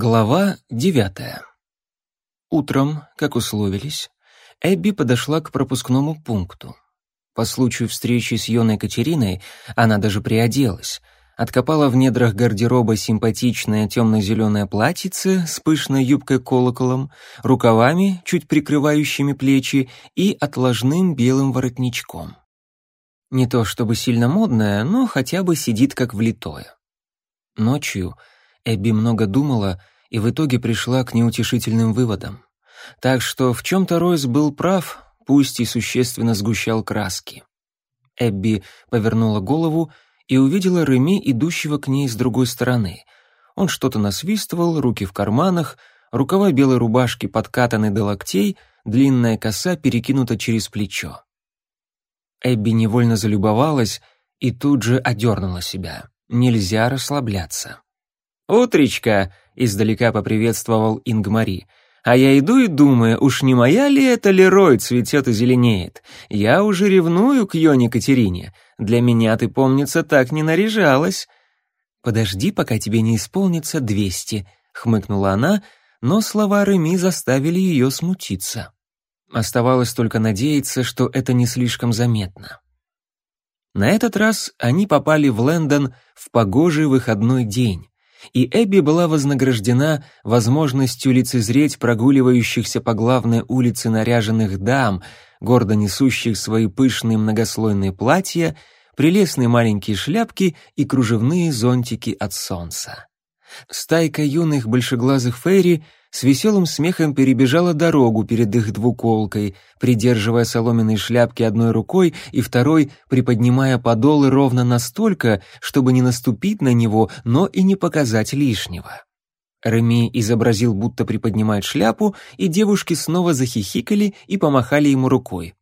Глава девятая. Утром, как условились, Эбби подошла к пропускному пункту. По случаю встречи с юной Катериной она даже приоделась, откопала в недрах гардероба симпатичное темно-зеленое платьице с пышной юбкой-колоколом, рукавами, чуть прикрывающими плечи, и отложным белым воротничком. Не то чтобы сильно модное, но хотя бы сидит как влитое. Ночью — Эбби много думала и в итоге пришла к неутешительным выводам. Так что в чем-то Ройс был прав, пусть и существенно сгущал краски. Эбби повернула голову и увидела Реми, идущего к ней с другой стороны. Он что-то насвистывал, руки в карманах, рукава белой рубашки подкатаны до локтей, длинная коса перекинута через плечо. Эбби невольно залюбовалась и тут же одернула себя. Нельзя расслабляться. «Утречка!» — издалека поприветствовал Ингмари. «А я иду и думаю, уж не моя ли это Лерой цветет и зеленеет? Я уже ревную к Йоне Катерине. Для меня ты, помнится, так не наряжалась». «Подожди, пока тебе не исполнится двести», — хмыкнула она, но слова Реми заставили ее смутиться. Оставалось только надеяться, что это не слишком заметно. На этот раз они попали в Лэндон в погожий выходной день и Эбби была вознаграждена возможностью лицезреть прогуливающихся по главной улице наряженных дам, гордо несущих свои пышные многослойные платья, прелестные маленькие шляпки и кружевные зонтики от солнца. Стайка юных большеглазых фейри с веселым смехом перебежала дорогу перед их двуколкой, придерживая соломенные шляпки одной рукой и второй приподнимая подолы ровно настолько, чтобы не наступить на него, но и не показать лишнего. Реми изобразил, будто приподнимает шляпу, и девушки снова захихикали и помахали ему рукой.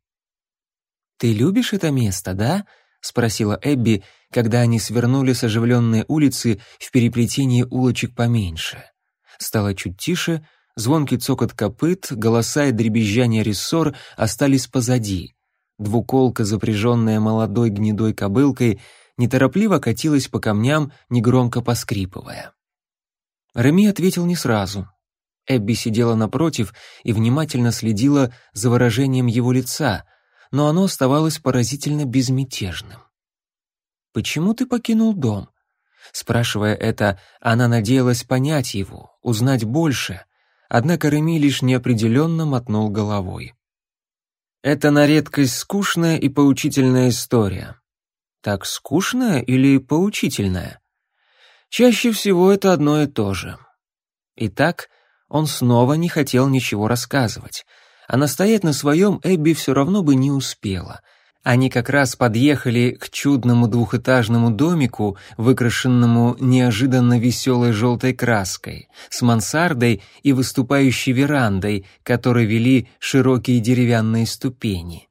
«Ты любишь это место, да?» — спросила Эбби, когда они свернули с оживленной улицы в переплетение улочек поменьше. Стало чуть тише, звонкий цокот копыт, голоса и дребезжание рессор остались позади. Двуколка, запряженная молодой гнедой кобылкой, неторопливо катилась по камням, негромко поскрипывая. Реми ответил не сразу. Эбби сидела напротив и внимательно следила за выражением его лица, но оно оставалось поразительно безмятежным. «Почему ты покинул дом?» Спрашивая это, она надеялась понять его, узнать больше, однако Реми лишь неопределенно мотнул головой. «Это на редкость скучная и поучительная история». «Так скучная или поучительная?» «Чаще всего это одно и то же». Итак, он снова не хотел ничего рассказывать, а настоять на своем Эбби все равно бы не успела — они как раз подъехали к чудному двухэтажному домику, выкрашенному неожиданно веселой желтой краской, с мансардой и выступающей верандой, которой вели широкие деревянные ступени.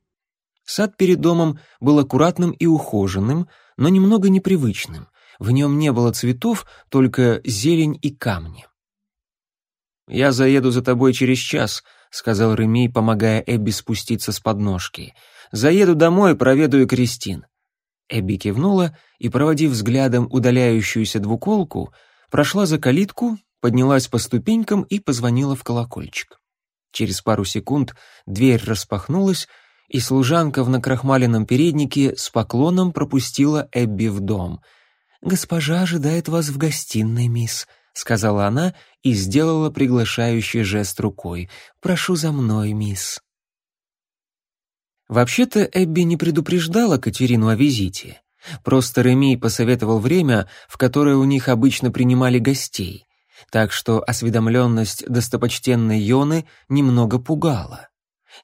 Сад перед домом был аккуратным и ухоженным, но немного непривычным. В нем не было цветов, только зелень и камни. «Я заеду за тобой через час», — сказал Реми, помогая Эбби спуститься с подножки. Заеду домой, проведаю Кристин». Эбби кивнула и, проводив взглядом удаляющуюся двуколку, прошла за калитку, поднялась по ступенькам и позвонила в колокольчик. Через пару секунд дверь распахнулась, и служанка в накрахмаленном переднике с поклоном пропустила Эбби в дом. «Госпожа ожидает вас в гостиной, мисс», — сказала она и сделала приглашающий жест рукой. «Прошу за мной, мисс». Вообще-то Эбби не предупреждала Катерину о визите. Просто Реми посоветовал время, в которое у них обычно принимали гостей. Так что осведомленность достопочтенной Йоны немного пугала.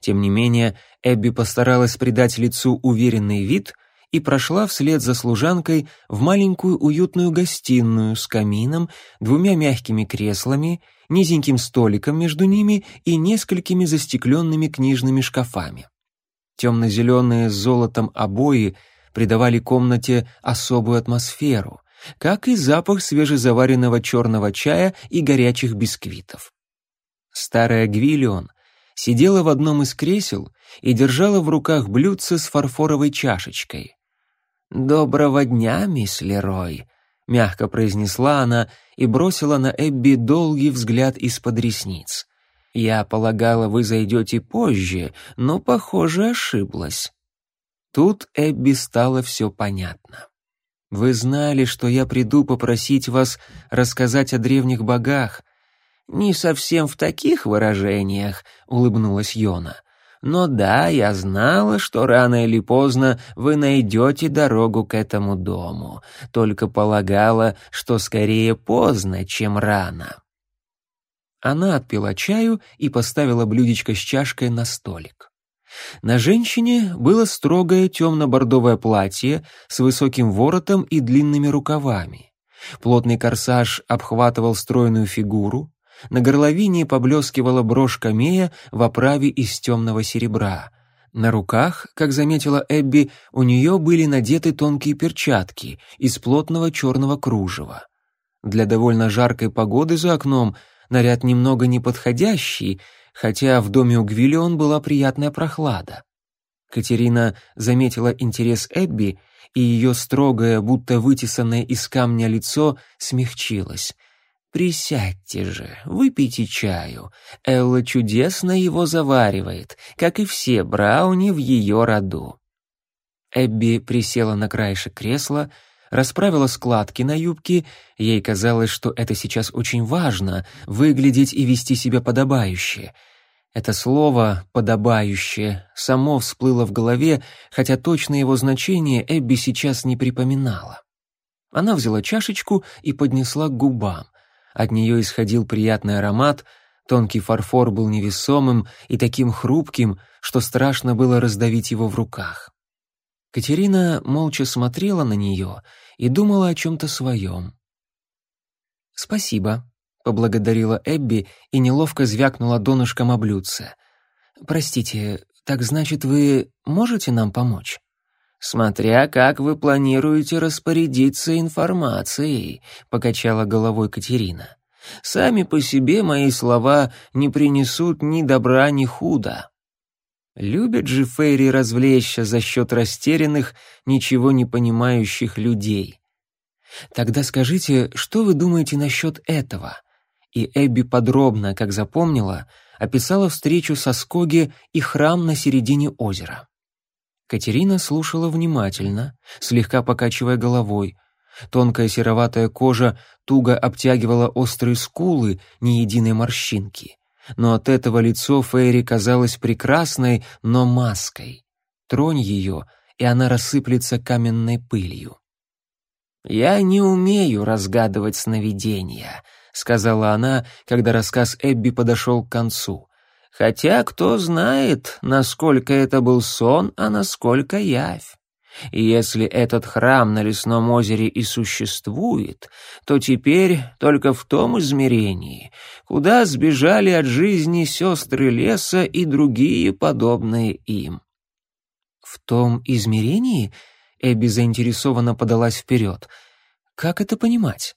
Тем не менее, Эбби постаралась придать лицу уверенный вид и прошла вслед за служанкой в маленькую уютную гостиную с камином, двумя мягкими креслами, низеньким столиком между ними и несколькими застекленными книжными шкафами. Темно-зеленые с золотом обои придавали комнате особую атмосферу, как и запах свежезаваренного черного чая и горячих бисквитов. Старая Гвиллион сидела в одном из кресел и держала в руках блюдце с фарфоровой чашечкой. «Доброго дня, мисс Лерой!» — мягко произнесла она и бросила на Эбби долгий взгляд из-под ресниц. «Я полагала, вы зайдете позже, но, похоже, ошиблась». Тут Эбби стало все понятно. «Вы знали, что я приду попросить вас рассказать о древних богах». «Не совсем в таких выражениях», — улыбнулась Йона. «Но да, я знала, что рано или поздно вы найдете дорогу к этому дому, только полагала, что скорее поздно, чем рано». Она отпила чаю и поставила блюдечко с чашкой на столик. На женщине было строгое темно-бордовое платье с высоким воротом и длинными рукавами. Плотный корсаж обхватывал стройную фигуру, на горловине поблескивала брошь камея в оправе из темного серебра. На руках, как заметила Эбби, у нее были надеты тонкие перчатки из плотного черного кружева. Для довольно жаркой погоды за окном наряд немного неподходящий, хотя в доме у Гвиллион была приятная прохлада. Катерина заметила интерес Эбби, и ее строгое, будто вытесанное из камня лицо смягчилось. «Присядьте же, выпейте чаю. Элла чудесно его заваривает, как и все брауни в ее роду». Эбби присела на краешек кресла, расправила складки на юбке, ей казалось, что это сейчас очень важно — выглядеть и вести себя подобающе. Это слово «подобающее» само всплыло в голове, хотя точно его значение Эбби сейчас не припоминала. Она взяла чашечку и поднесла к губам. От нее исходил приятный аромат, тонкий фарфор был невесомым и таким хрупким, что страшно было раздавить его в руках. Катерина молча смотрела на нее и думала о чем-то своем. «Спасибо», — поблагодарила Эбби и неловко звякнула донышком о блюдце. «Простите, так значит, вы можете нам помочь?» «Смотря как вы планируете распорядиться информацией», — покачала головой Катерина. «Сами по себе мои слова не принесут ни добра, ни худа». Любят же Фейри развлечься за счет растерянных, ничего не понимающих людей. Тогда скажите, что вы думаете насчет этого? И Эбби подробно, как запомнила, описала встречу со Скоги и храм на середине озера. Катерина слушала внимательно, слегка покачивая головой. Тонкая сероватая кожа туго обтягивала острые скулы, ни единой морщинки но от этого лицо Фейри казалось прекрасной, но маской. Тронь ее, и она рассыплется каменной пылью. «Я не умею разгадывать сновидения», — сказала она, когда рассказ Эбби подошел к концу. «Хотя кто знает, насколько это был сон, а насколько явь. И если этот храм на лесном озере и существует, то теперь только в том измерении, куда сбежали от жизни сестры леса и другие подобные им. В том измерении Эбби заинтересованно подалась вперед. Как это понимать?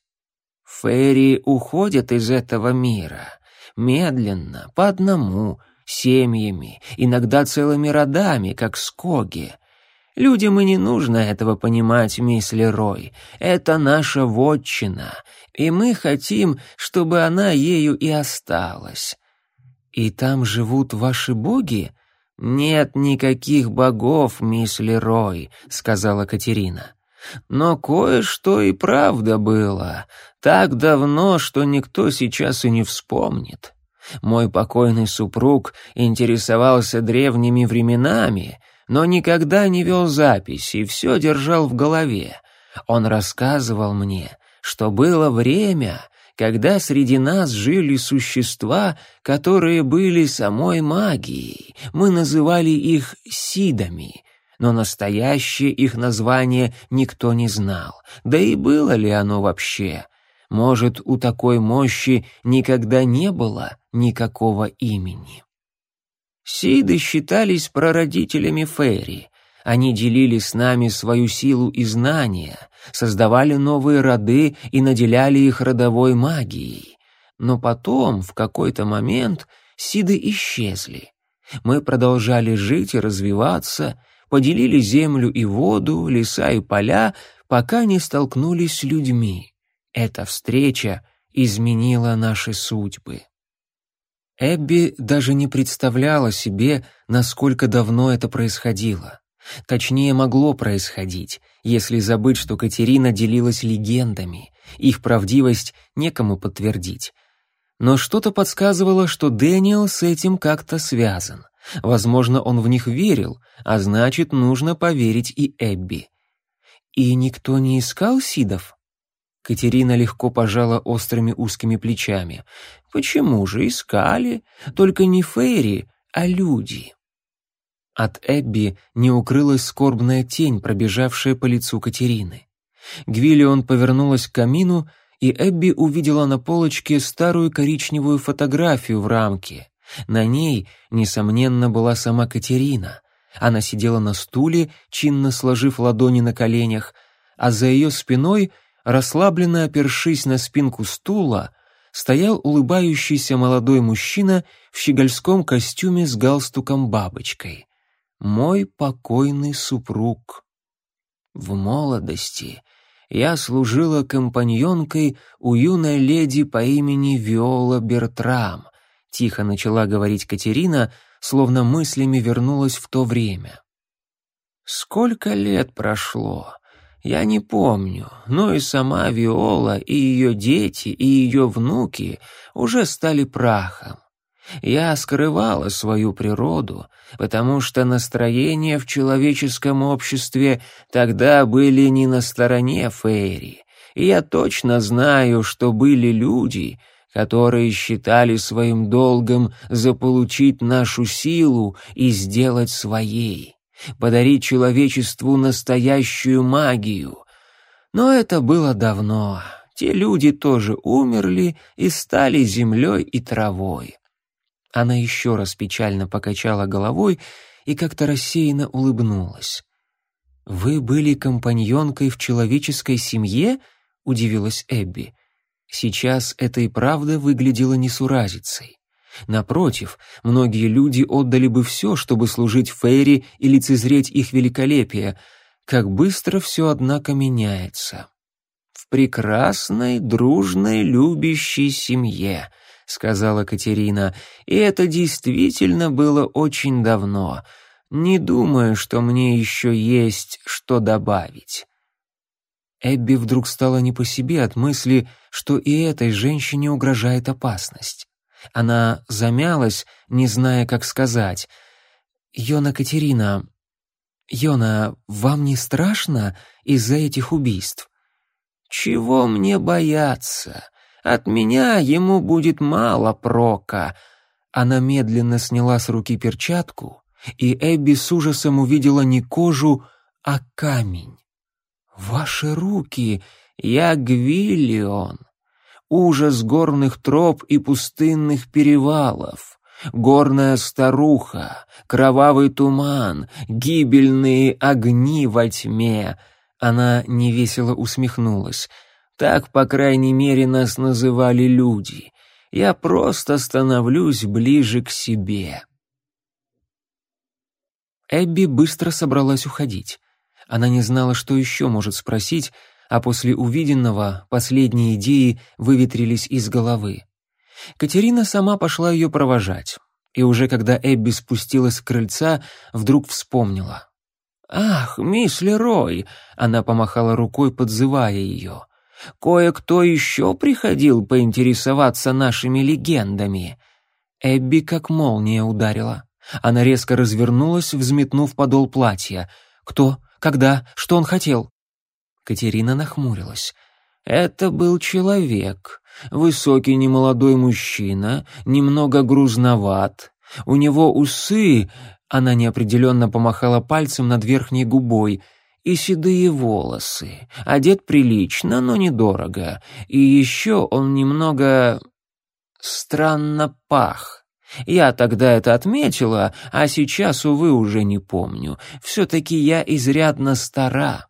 Фейри уходят из этого мира. Медленно, по одному, семьями, иногда целыми родами, как скоги — Людям и не нужно этого понимать, мисс Лерой. Это наша вотчина, и мы хотим, чтобы она ею и осталась. И там живут ваши боги? Нет никаких богов, мисс Лерой, сказала Катерина. Но кое-что и правда было, так давно, что никто сейчас и не вспомнит. Мой покойный супруг интересовался древними временами, но никогда не вел записи и все держал в голове. Он рассказывал мне, что было время, когда среди нас жили существа, которые были самой магией. Мы называли их сидами, но настоящее их название никто не знал. Да и было ли оно вообще? Может, у такой мощи никогда не было никакого имени? Сиды считались прародителями Фейри. Они делили с нами свою силу и знания, создавали новые роды и наделяли их родовой магией. Но потом, в какой-то момент, Сиды исчезли. Мы продолжали жить и развиваться, поделили землю и воду, леса и поля, пока не столкнулись с людьми. Эта встреча изменила наши судьбы. Эбби даже не представляла себе, насколько давно это происходило. Точнее, могло происходить, если забыть, что Катерина делилась легендами, их правдивость некому подтвердить. Но что-то подсказывало, что Дэниел с этим как-то связан. Возможно, он в них верил, а значит, нужно поверить и Эбби. И никто не искал Сидов? Катерина легко пожала острыми узкими плечами. Почему же искали? Только не Фейри, а люди. От Эбби не укрылась скорбная тень, пробежавшая по лицу Катерины. Гвиллион повернулась к камину, и Эбби увидела на полочке старую коричневую фотографию в рамке. На ней, несомненно, была сама Катерина. Она сидела на стуле, чинно сложив ладони на коленях, а за ее спиной, расслабленно опершись на спинку стула, стоял улыбающийся молодой мужчина в щегольском костюме с галстуком-бабочкой. Мой покойный супруг. В молодости я служила компаньонкой у юной леди по имени Виола Бертрам, тихо начала говорить Катерина, словно мыслями вернулась в то время. Сколько лет прошло? Я не помню, но и сама Виола, и ее дети, и ее внуки уже стали прахом. Я скрывала свою природу, потому что настроения в человеческом обществе тогда были не на стороне Фейри, и я точно знаю, что были люди, которые считали своим долгом заполучить нашу силу и сделать своей, подарить человечеству настоящую магию. Но это было давно. Те люди тоже умерли и стали землей и травой. Она еще раз печально покачала головой и как-то рассеянно улыбнулась. «Вы были компаньонкой в человеческой семье?» — удивилась Эбби. Сейчас это и правда выглядело несуразицей. Напротив, многие люди отдали бы все, чтобы служить Фейри и лицезреть их великолепие. Как быстро все, однако, меняется. В прекрасной, дружной, любящей семье, сказала Катерина, и это действительно было очень давно. Не думаю, что мне еще есть что добавить. Эбби вдруг стала не по себе от мысли, что и этой женщине угрожает опасность. Она замялась, не зная, как сказать. «Йона Катерина, Йона, вам не страшно из-за этих убийств?» «Чего мне бояться? От меня ему будет мало прока». Она медленно сняла с руки перчатку, и Эбби с ужасом увидела не кожу, а камень. «Ваши руки! Я Гвиллион! Ужас горных троп и пустынных перевалов!» горная старуха, кровавый туман, гибельные огни во тьме. Она невесело усмехнулась. Так, по крайней мере, нас называли люди. Я просто становлюсь ближе к себе. Эбби быстро собралась уходить. Она не знала, что еще может спросить, а после увиденного последние идеи выветрились из головы. Катерина сама пошла ее провожать, и уже когда Эбби спустилась с крыльца, вдруг вспомнила. «Ах, мисс Лерой!» — она помахала рукой, подзывая ее. «Кое-кто еще приходил поинтересоваться нашими легендами». Эбби как молния ударила. Она резко развернулась, взметнув подол платья. «Кто? Когда? Что он хотел?» Катерина нахмурилась. «Это был человек. Высокий немолодой мужчина, немного грузноват. У него усы...» Она неопределенно помахала пальцем над верхней губой. «И седые волосы. Одет прилично, но недорого. И еще он немного... странно пах». Я тогда это отметила, а сейчас, увы, уже не помню. Все-таки я изрядно стара».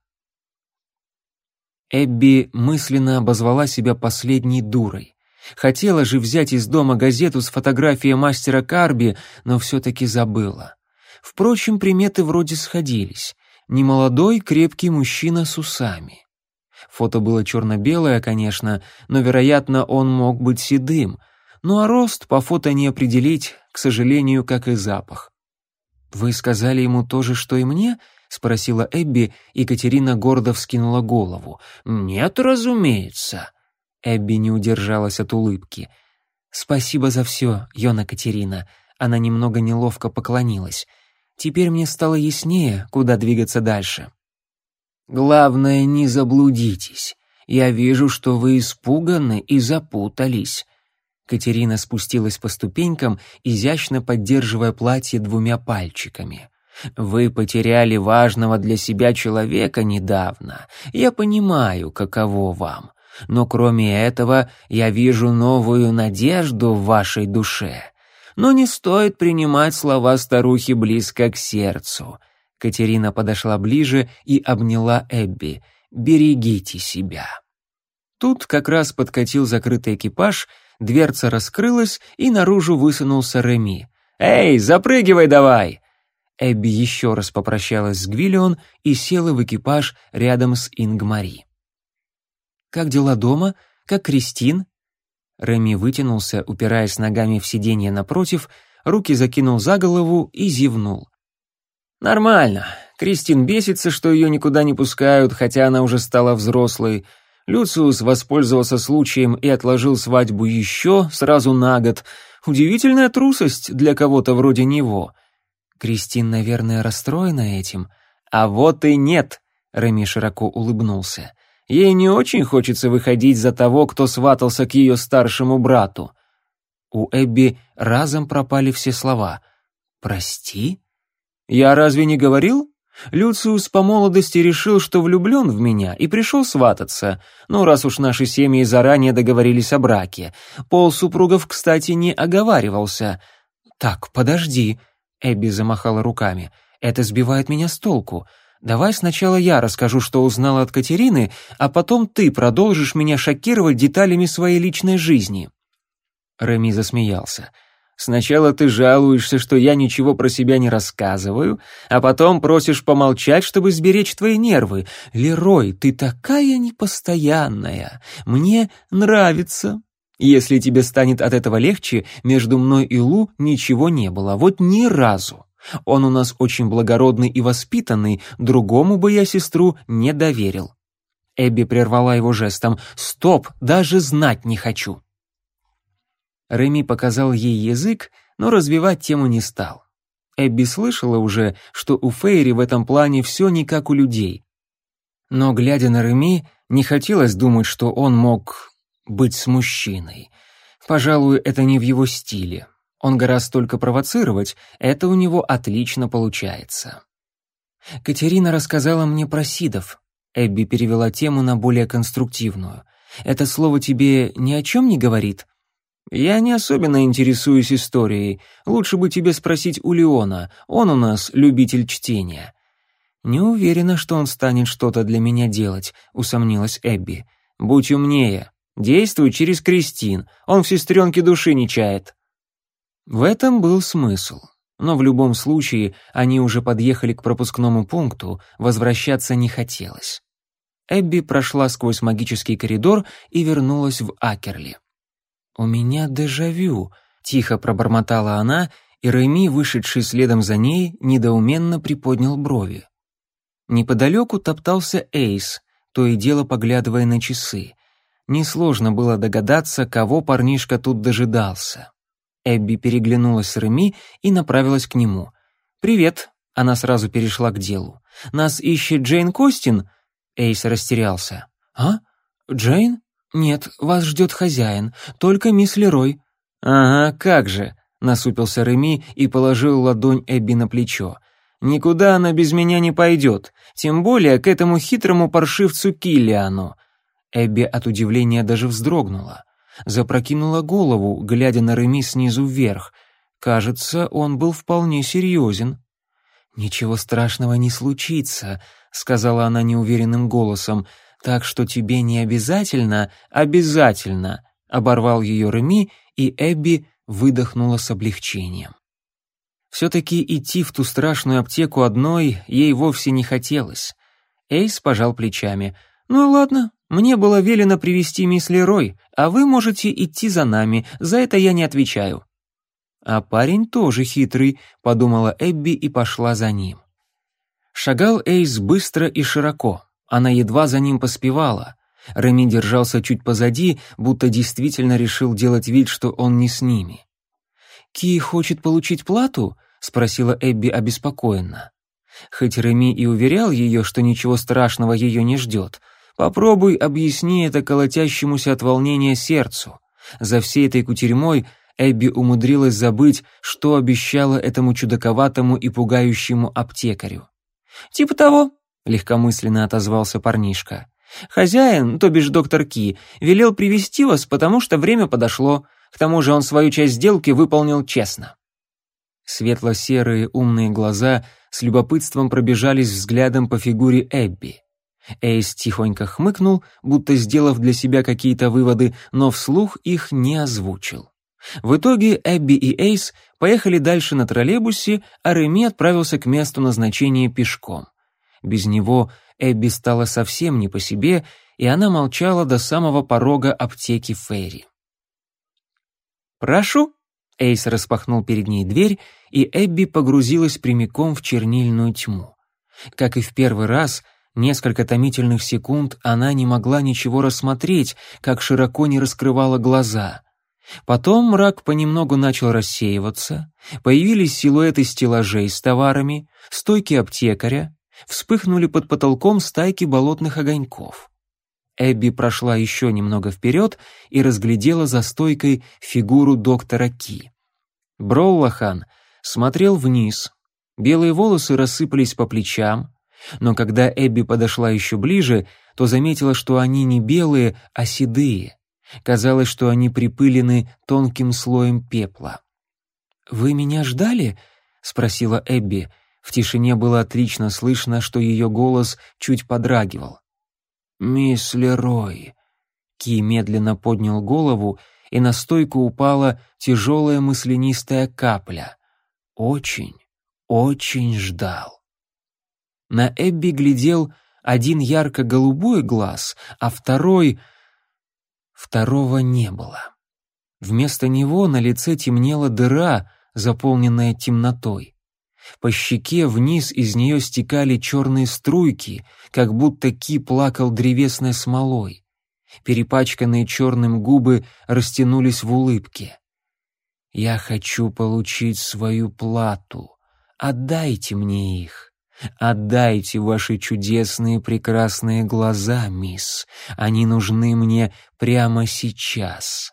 Эбби мысленно обозвала себя последней дурой. Хотела же взять из дома газету с фотографией мастера Карби, но все-таки забыла. Впрочем, приметы вроде сходились. Немолодой, крепкий мужчина с усами. Фото было черно-белое, конечно, но, вероятно, он мог быть седым. Ну а рост по фото не определить, к сожалению, как и запах. «Вы сказали ему то же, что и мне?» — спросила Эбби, и Катерина гордо вскинула голову. «Нет, разумеется». Эбби не удержалась от улыбки. «Спасибо за все, Йона Катерина». Она немного неловко поклонилась. «Теперь мне стало яснее, куда двигаться дальше». «Главное, не заблудитесь. Я вижу, что вы испуганы и запутались». Катерина спустилась по ступенькам, изящно поддерживая платье двумя пальчиками. Вы потеряли важного для себя человека недавно. Я понимаю, каково вам. Но кроме этого, я вижу новую надежду в вашей душе. Но не стоит принимать слова старухи близко к сердцу. Катерина подошла ближе и обняла Эбби. Берегите себя. Тут как раз подкатил закрытый экипаж, дверца раскрылась, и наружу высунулся Реми. «Эй, запрыгивай давай!» Эбби еще раз попрощалась с Гвиллион и села в экипаж рядом с Ингмари. «Как дела дома? Как Кристин?» Реми вытянулся, упираясь ногами в сиденье напротив, руки закинул за голову и зевнул. «Нормально. Кристин бесится, что ее никуда не пускают, хотя она уже стала взрослой. Люциус воспользовался случаем и отложил свадьбу еще, сразу на год. Удивительная трусость для кого-то вроде него». Кристин, наверное, расстроена этим. А вот и нет, Реми широко улыбнулся. Ей не очень хочется выходить за того, кто сватался к ее старшему брату. У Эбби разом пропали все слова. «Прости?» «Я разве не говорил?» Люциус по молодости решил, что влюблен в меня, и пришел свататься. Ну, раз уж наши семьи заранее договорились о браке. Пол супругов, кстати, не оговаривался. «Так, подожди», Эбби замахала руками. «Это сбивает меня с толку. Давай сначала я расскажу, что узнала от Катерины, а потом ты продолжишь меня шокировать деталями своей личной жизни». Реми засмеялся. «Сначала ты жалуешься, что я ничего про себя не рассказываю, а потом просишь помолчать, чтобы сберечь твои нервы. Лерой, ты такая непостоянная. Мне нравится». Если тебе станет от этого легче, между мной и Лу ничего не было, вот ни разу. Он у нас очень благородный и воспитанный, другому бы я сестру не доверил». Эбби прервала его жестом. «Стоп, даже знать не хочу». Реми показал ей язык, но развивать тему не стал. Эбби слышала уже, что у Фейри в этом плане все не как у людей. Но, глядя на Реми, не хотелось думать, что он мог быть с мужчиной. Пожалуй, это не в его стиле. Он гораздо только провоцировать, это у него отлично получается. Катерина рассказала мне про Сидов. Эбби перевела тему на более конструктивную. Это слово тебе ни о чем не говорит? Я не особенно интересуюсь историей. Лучше бы тебе спросить у Леона. Он у нас любитель чтения. Не уверена, что он станет что-то для меня делать, усомнилась Эбби. Будь умнее. Действуй через Кристин, он в сестренке души не чает». В этом был смысл. Но в любом случае они уже подъехали к пропускному пункту, возвращаться не хотелось. Эбби прошла сквозь магический коридор и вернулась в Акерли. «У меня дежавю», — тихо пробормотала она, и Реми, вышедший следом за ней, недоуменно приподнял брови. Неподалеку топтался Эйс, то и дело поглядывая на часы. Несложно было догадаться, кого парнишка тут дожидался. Эбби переглянулась с Реми и направилась к нему. «Привет», — она сразу перешла к делу. «Нас ищет Джейн Костин?» Эйс растерялся. «А? Джейн? Нет, вас ждет хозяин, только мисс Лерой». «Ага, как же», — насупился Реми и положил ладонь Эбби на плечо. «Никуда она без меня не пойдет, тем более к этому хитрому паршивцу Киллиану. Эбби от удивления даже вздрогнула. Запрокинула голову, глядя на Реми снизу вверх. Кажется, он был вполне серьезен. «Ничего страшного не случится», — сказала она неуверенным голосом, «так что тебе не обязательно, обязательно», — оборвал ее Реми, и Эбби выдохнула с облегчением. Все-таки идти в ту страшную аптеку одной ей вовсе не хотелось. Эйс пожал плечами — «Ну ладно, мне было велено привести мисс Лерой, а вы можете идти за нами, за это я не отвечаю». «А парень тоже хитрый», — подумала Эбби и пошла за ним. Шагал Эйс быстро и широко, она едва за ним поспевала. Реми держался чуть позади, будто действительно решил делать вид, что он не с ними. «Ки хочет получить плату?» — спросила Эбби обеспокоенно. Хоть Реми и уверял ее, что ничего страшного ее не ждет, попробуй объясни это колотящемуся от волнения сердцу. За всей этой кутерьмой Эбби умудрилась забыть, что обещала этому чудаковатому и пугающему аптекарю. «Типа того», — легкомысленно отозвался парнишка. «Хозяин, то бишь доктор Ки, велел привести вас, потому что время подошло. К тому же он свою часть сделки выполнил честно». Светло-серые умные глаза с любопытством пробежались взглядом по фигуре Эбби. Эйс тихонько хмыкнул, будто сделав для себя какие-то выводы, но вслух их не озвучил. В итоге Эбби и Эйс поехали дальше на троллейбусе, а Реми отправился к месту назначения пешком. Без него Эбби стала совсем не по себе, и она молчала до самого порога аптеки Ферри. «Прошу», Эйс распахнул перед ней дверь, и Эбби погрузилась прямиком в чернильную тьму. Как и в первый раз, несколько томительных секунд она не могла ничего рассмотреть, как широко не раскрывала глаза. Потом мрак понемногу начал рассеиваться, появились силуэты стеллажей с товарами, стойки аптекаря, вспыхнули под потолком стайки болотных огоньков. Эбби прошла еще немного вперед и разглядела за стойкой фигуру доктора Ки. Броллахан смотрел вниз. Белые волосы рассыпались по плечам, но когда Эбби подошла еще ближе, то заметила, что они не белые, а седые. Казалось, что они припылены тонким слоем пепла. «Вы меня ждали?» — спросила Эбби. В тишине было отлично слышно, что ее голос чуть подрагивал. «Мисс Лерой». Ки медленно поднял голову, и на стойку упала тяжелая мысленистая капля. Очень, очень ждал. На Эбби глядел один ярко-голубой глаз, а второй... Второго не было. Вместо него на лице темнела дыра, заполненная темнотой. По щеке вниз из нее стекали черные струйки, как будто Ки плакал древесной смолой. Перепачканные черным губы растянулись в улыбке. «Я хочу получить свою плату. Отдайте мне их. Отдайте ваши чудесные прекрасные глаза, мисс. Они нужны мне прямо сейчас».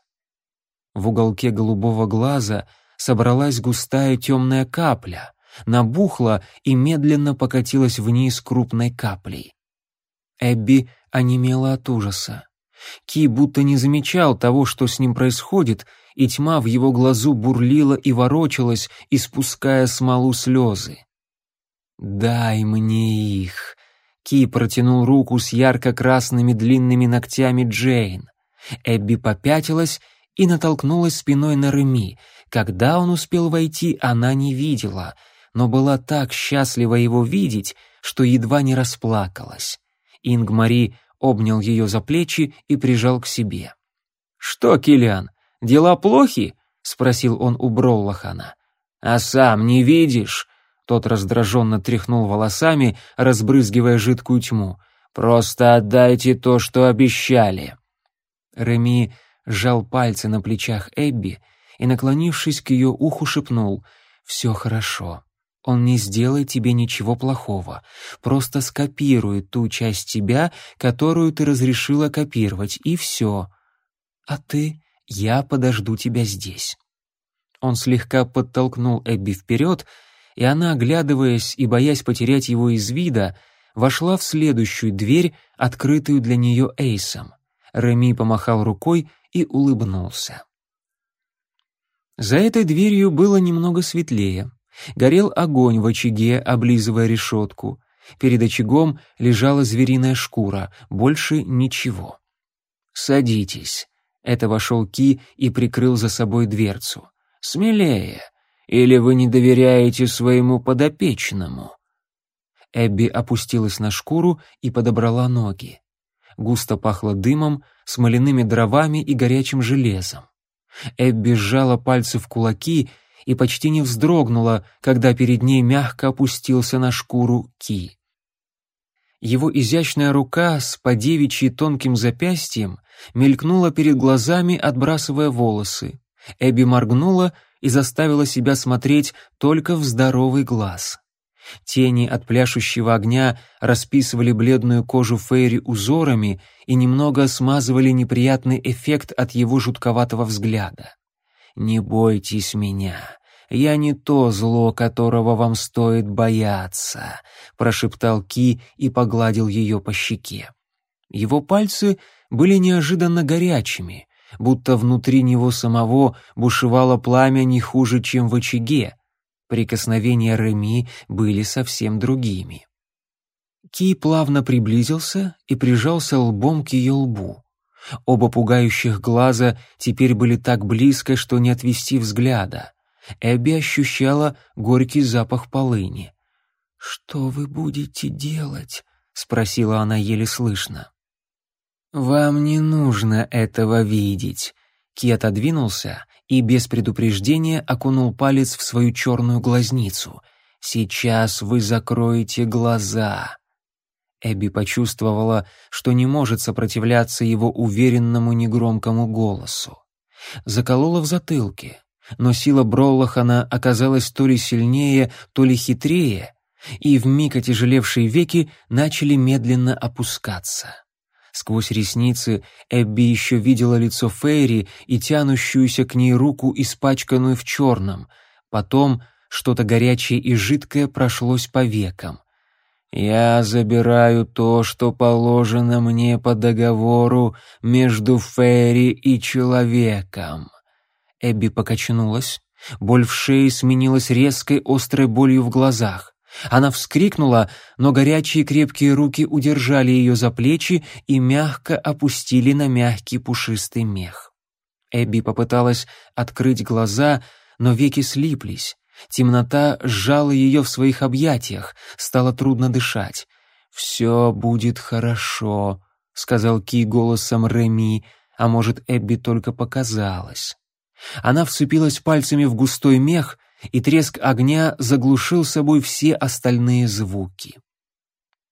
В уголке голубого глаза собралась густая темная капля — набухла и медленно покатилась вниз крупной каплей. Эбби онемела от ужаса. Ки будто не замечал того, что с ним происходит, и тьма в его глазу бурлила и ворочалась, испуская смолу слезы. «Дай мне их!» Ки протянул руку с ярко-красными длинными ногтями Джейн. Эбби попятилась и натолкнулась спиной на Реми. Когда он успел войти, она не видела — но была так счастлива его видеть, что едва не расплакалась. Ингмари обнял ее за плечи и прижал к себе. «Что, Килиан, дела плохи?» — спросил он у Броллахана. «А сам не видишь?» Тот раздраженно тряхнул волосами, разбрызгивая жидкую тьму. «Просто отдайте то, что обещали». Реми сжал пальцы на плечах Эбби и, наклонившись к ее уху, шепнул «Все хорошо». Он не сделает тебе ничего плохого, просто скопирует ту часть тебя, которую ты разрешила копировать, и все. А ты, я подожду тебя здесь». Он слегка подтолкнул Эбби вперед, и она, оглядываясь и боясь потерять его из вида, вошла в следующую дверь, открытую для нее Эйсом. Реми помахал рукой и улыбнулся. За этой дверью было немного светлее. Горел огонь в очаге, облизывая решетку. Перед очагом лежала звериная шкура, больше ничего. «Садитесь». Это вошел Ки и прикрыл за собой дверцу. «Смелее. Или вы не доверяете своему подопечному?» Эбби опустилась на шкуру и подобрала ноги. Густо пахло дымом, смоляными дровами и горячим железом. Эбби сжала пальцы в кулаки и почти не вздрогнула, когда перед ней мягко опустился на шкуру Ки. Его изящная рука с подевичьей тонким запястьем мелькнула перед глазами, отбрасывая волосы. Эбби моргнула и заставила себя смотреть только в здоровый глаз. Тени от пляшущего огня расписывали бледную кожу Фейри узорами и немного смазывали неприятный эффект от его жутковатого взгляда. «Не бойтесь меня, я не то зло, которого вам стоит бояться», — прошептал Ки и погладил ее по щеке. Его пальцы были неожиданно горячими, будто внутри него самого бушевало пламя не хуже, чем в очаге. Прикосновения Реми были совсем другими. Ки плавно приблизился и прижался лбом к ее лбу. Оба пугающих глаза теперь были так близко, что не отвести взгляда. Эбби ощущала горький запах полыни. «Что вы будете делать?» — спросила она еле слышно. «Вам не нужно этого видеть». Ки отодвинулся и без предупреждения окунул палец в свою черную глазницу. «Сейчас вы закроете глаза». Эбби почувствовала, что не может сопротивляться его уверенному негромкому голосу. Заколола в затылке, но сила Броллахана оказалась то ли сильнее, то ли хитрее, и вмиг отяжелевшие веки начали медленно опускаться. Сквозь ресницы Эбби еще видела лицо Фейри и тянущуюся к ней руку, испачканную в черном. Потом что-то горячее и жидкое прошлось по векам. «Я забираю то, что положено мне по договору между Фейри и человеком». Эбби покачнулась. Боль в шее сменилась резкой острой болью в глазах. Она вскрикнула, но горячие крепкие руки удержали ее за плечи и мягко опустили на мягкий пушистый мех. Эбби попыталась открыть глаза, но веки слиплись. Темнота сжала ее в своих объятиях, стало трудно дышать. «Все будет хорошо», — сказал Ки голосом Реми, а может, Эбби только показалось. Она вцепилась пальцами в густой мех — и треск огня заглушил собой все остальные звуки.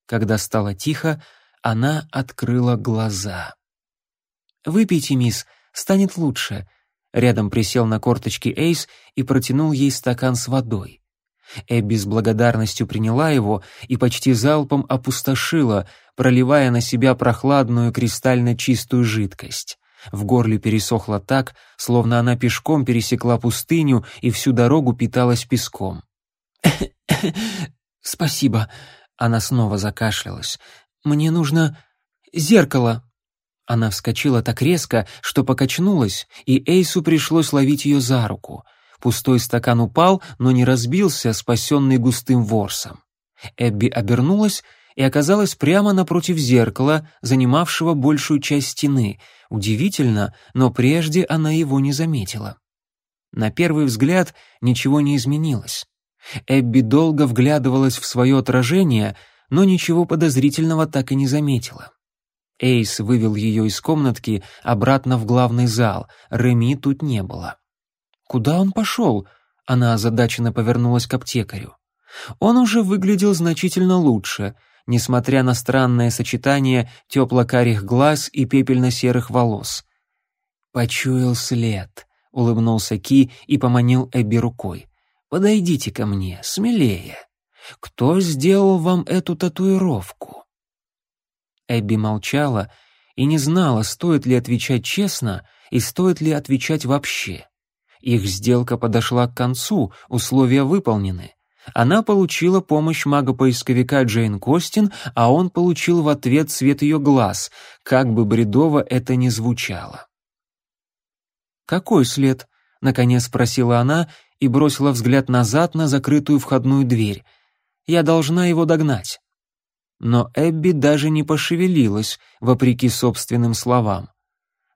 Когда стало тихо, она открыла глаза. «Выпейте, мисс, станет лучше», Рядом присел на корточки Эйс и протянул ей стакан с водой. Эбби с благодарностью приняла его и почти залпом опустошила, проливая на себя прохладную кристально чистую жидкость. В горле пересохло так, словно она пешком пересекла пустыню и всю дорогу питалась песком. «Спасибо», — она снова закашлялась. «Мне нужно зеркало». Она вскочила так резко, что покачнулась, и Эйсу пришлось ловить ее за руку. Пустой стакан упал, но не разбился, спасенный густым ворсом. Эбби обернулась и оказалась прямо напротив зеркала, занимавшего большую часть стены. Удивительно, но прежде она его не заметила. На первый взгляд ничего не изменилось. Эбби долго вглядывалась в свое отражение, но ничего подозрительного так и не заметила. Эйс вывел ее из комнатки обратно в главный зал, Реми тут не было. «Куда он пошел?» — она озадаченно повернулась к аптекарю. Он уже выглядел значительно лучше — несмотря на странное сочетание тепло-карих глаз и пепельно-серых волос. «Почуял след», — улыбнулся Ки и поманил Эбби рукой. «Подойдите ко мне, смелее. Кто сделал вам эту татуировку?» Эбби молчала и не знала, стоит ли отвечать честно и стоит ли отвечать вообще. Их сделка подошла к концу, условия выполнены. Она получила помощь мага-поисковика Джейн Костин, а он получил в ответ цвет ее глаз, как бы бредово это ни звучало. «Какой след?» — наконец спросила она и бросила взгляд назад на закрытую входную дверь. «Я должна его догнать». Но Эбби даже не пошевелилась, вопреки собственным словам.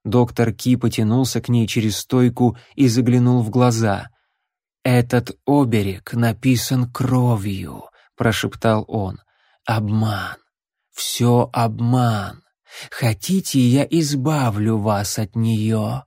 Доктор Ки потянулся к ней через стойку и заглянул в глаза. «Этот оберег написан кровью», — прошептал он. «Обман. Все обман. Хотите, я избавлю вас от нее?»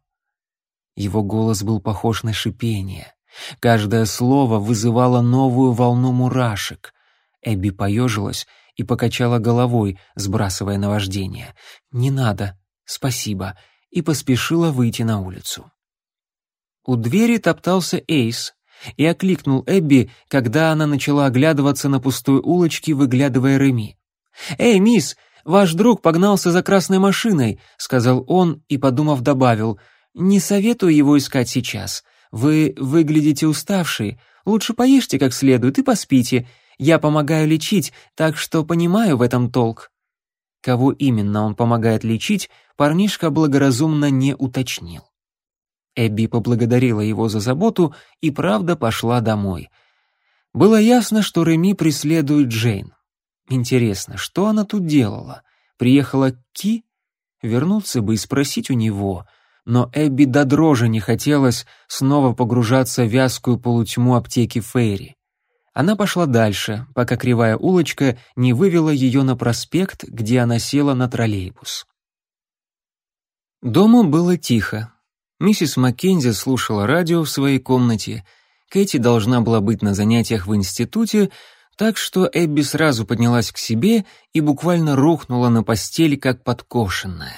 Его голос был похож на шипение. Каждое слово вызывало новую волну мурашек. Эбби поежилась и покачала головой, сбрасывая наваждение. «Не надо, спасибо», и поспешила выйти на улицу. У двери топтался Эйс и окликнул Эбби, когда она начала оглядываться на пустой улочке, выглядывая Реми. «Эй, мисс, ваш друг погнался за красной машиной», — сказал он и, подумав, добавил, «Не советую его искать сейчас. Вы выглядите уставшие. Лучше поешьте как следует и поспите. Я помогаю лечить, так что понимаю в этом толк». Кого именно он помогает лечить, парнишка благоразумно не уточнил. Эбби поблагодарила его за заботу и правда пошла домой. Было ясно, что Реми преследует Джейн. Интересно, что она тут делала? Приехала к Ки? Вернуться бы и спросить у него. Но Эбби до дрожи не хотелось снова погружаться в вязкую полутьму аптеки Фейри. Она пошла дальше, пока кривая улочка не вывела ее на проспект, где она села на троллейбус. Дома было тихо. Миссис Маккензи слушала радио в своей комнате. Кэти должна была быть на занятиях в институте, так что Эбби сразу поднялась к себе и буквально рухнула на постели, как подкошенная.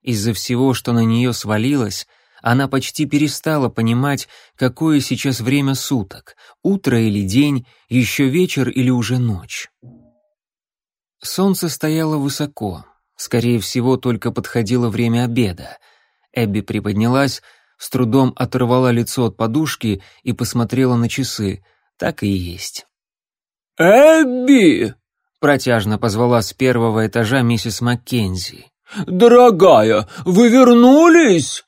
Из-за всего, что на нее свалилось, она почти перестала понимать, какое сейчас время суток, утро или день, еще вечер или уже ночь. Солнце стояло высоко, скорее всего, только подходило время обеда — Эбби приподнялась, с трудом оторвала лицо от подушки и посмотрела на часы. Так и есть. «Эбби!» — протяжно позвала с первого этажа миссис Маккензи. «Дорогая, вы вернулись?»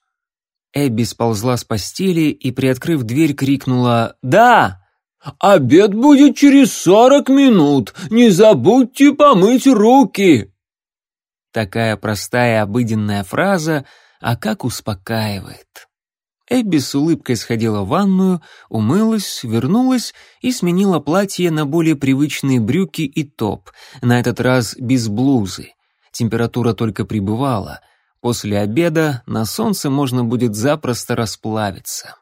Эбби сползла с постели и, приоткрыв дверь, крикнула «Да!» «Обед будет через сорок минут! Не забудьте помыть руки!» Такая простая обыденная фраза — а как успокаивает. Эбби с улыбкой сходила в ванную, умылась, вернулась и сменила платье на более привычные брюки и топ, на этот раз без блузы. Температура только прибывала. После обеда на солнце можно будет запросто расплавиться.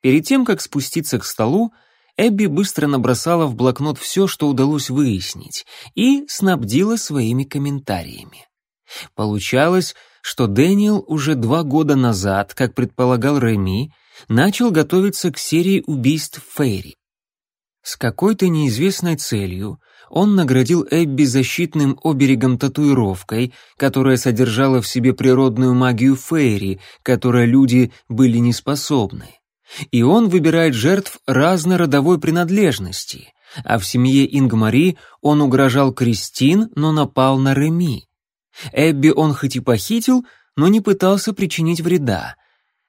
Перед тем, как спуститься к столу, Эбби быстро набросала в блокнот все, что удалось выяснить, и снабдила своими комментариями. Получалось, что Дэниел уже два года назад, как предполагал Реми, начал готовиться к серии убийств Фейри. С какой-то неизвестной целью он наградил Эбби защитным оберегом-татуировкой, которая содержала в себе природную магию Фейри, которой люди были не способны. И он выбирает жертв разной родовой принадлежности, а в семье Ингмари он угрожал Кристин, но напал на Реми. Эбби он хоть и похитил, но не пытался причинить вреда.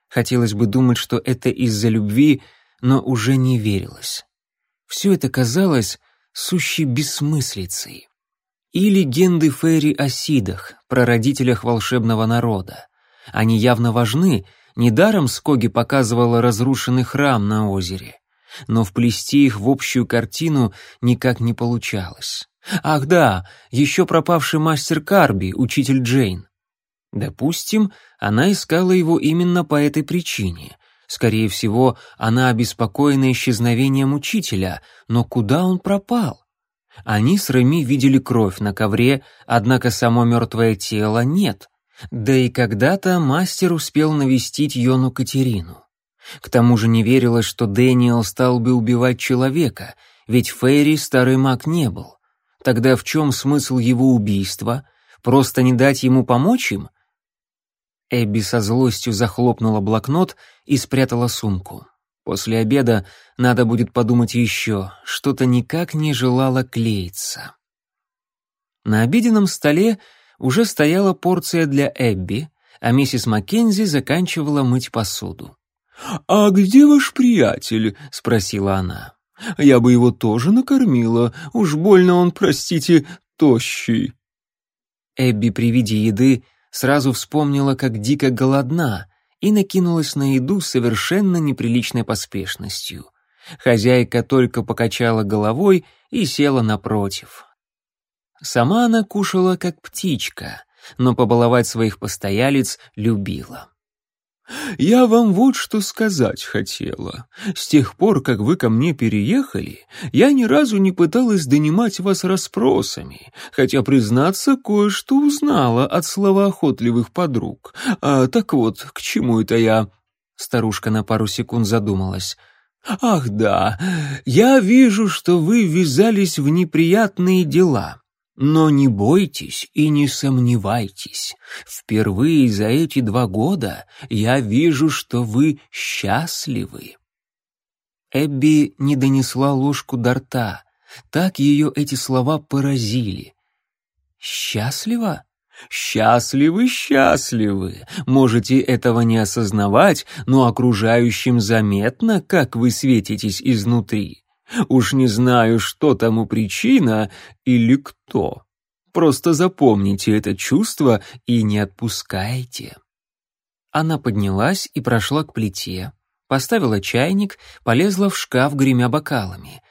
Хотелось бы думать, что это из-за любви, но уже не верилось. Все это казалось сущей бессмыслицей. И легенды Фейри о Сидах, прародителях волшебного народа. Они явно важны, недаром Скоги показывала разрушенный храм на озере. Но вплести их в общую картину никак не получалось. Ах да, еще пропавший мастер Карби, учитель Джейн. Допустим, она искала его именно по этой причине. Скорее всего, она обеспокоена исчезновением учителя, но куда он пропал? Они с Реми видели кровь на ковре, однако само мертвое тело нет. Да и когда-то мастер успел навестить Йону Катерину. К тому же не верилось, что Дэниел стал бы убивать человека, ведь Фейри старый маг не был. Тогда в чем смысл его убийства? Просто не дать ему помочь им? Эбби со злостью захлопнула блокнот и спрятала сумку. После обеда надо будет подумать еще, что-то никак не желало клеиться. На обеденном столе уже стояла порция для Эбби, а миссис Маккензи заканчивала мыть посуду. «А где ваш приятель?» — спросила она. Я бы его тоже накормила, уж больно он, простите, тощий». Эбби при виде еды сразу вспомнила, как дико голодна, и накинулась на еду совершенно неприличной поспешностью. Хозяйка только покачала головой и села напротив. Сама она кушала, как птичка, но побаловать своих постоялиц любила. «Я вам вот что сказать хотела. С тех пор, как вы ко мне переехали, я ни разу не пыталась донимать вас расспросами, хотя, признаться, кое-что узнала от словоохотливых подруг. А, так вот, к чему это я?» Старушка на пару секунд задумалась. «Ах да, я вижу, что вы ввязались в неприятные дела. Но не бойтесь и не сомневайтесь. Впервые за эти два года я вижу, что вы счастливы». Эбби не донесла ложку до рта. Так ее эти слова поразили. «Счастлива?» Счастливы, счастливы. Можете этого не осознавать, но окружающим заметно, как вы светитесь изнутри. Уж не знаю, что тому причина или кто. Просто запомните это чувство и не отпускайте. Она поднялась и прошла к плите, поставила чайник, полезла в шкаф, гремя бокалами.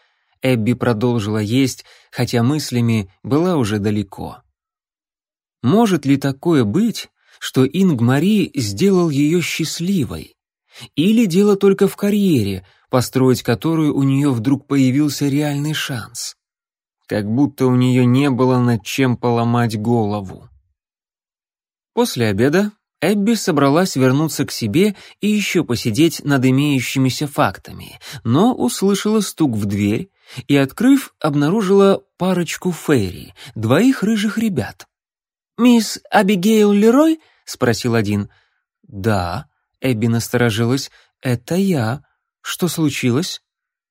Эбби продолжила есть, хотя мыслями была уже далеко. Может ли такое быть, что Ингмари сделал ее счастливой? Или дело только в карьере, построить которую у нее вдруг появился реальный шанс? Как будто у нее не было над чем поломать голову. После обеда Эбби собралась вернуться к себе и еще посидеть над имеющимися фактами, но услышала стук в дверь и, открыв, обнаружила парочку фейри, двоих рыжих ребят. «Мисс Абигейл Лерой?» — спросил один. «Да», — Эбби насторожилась, — «это я. Что случилось?»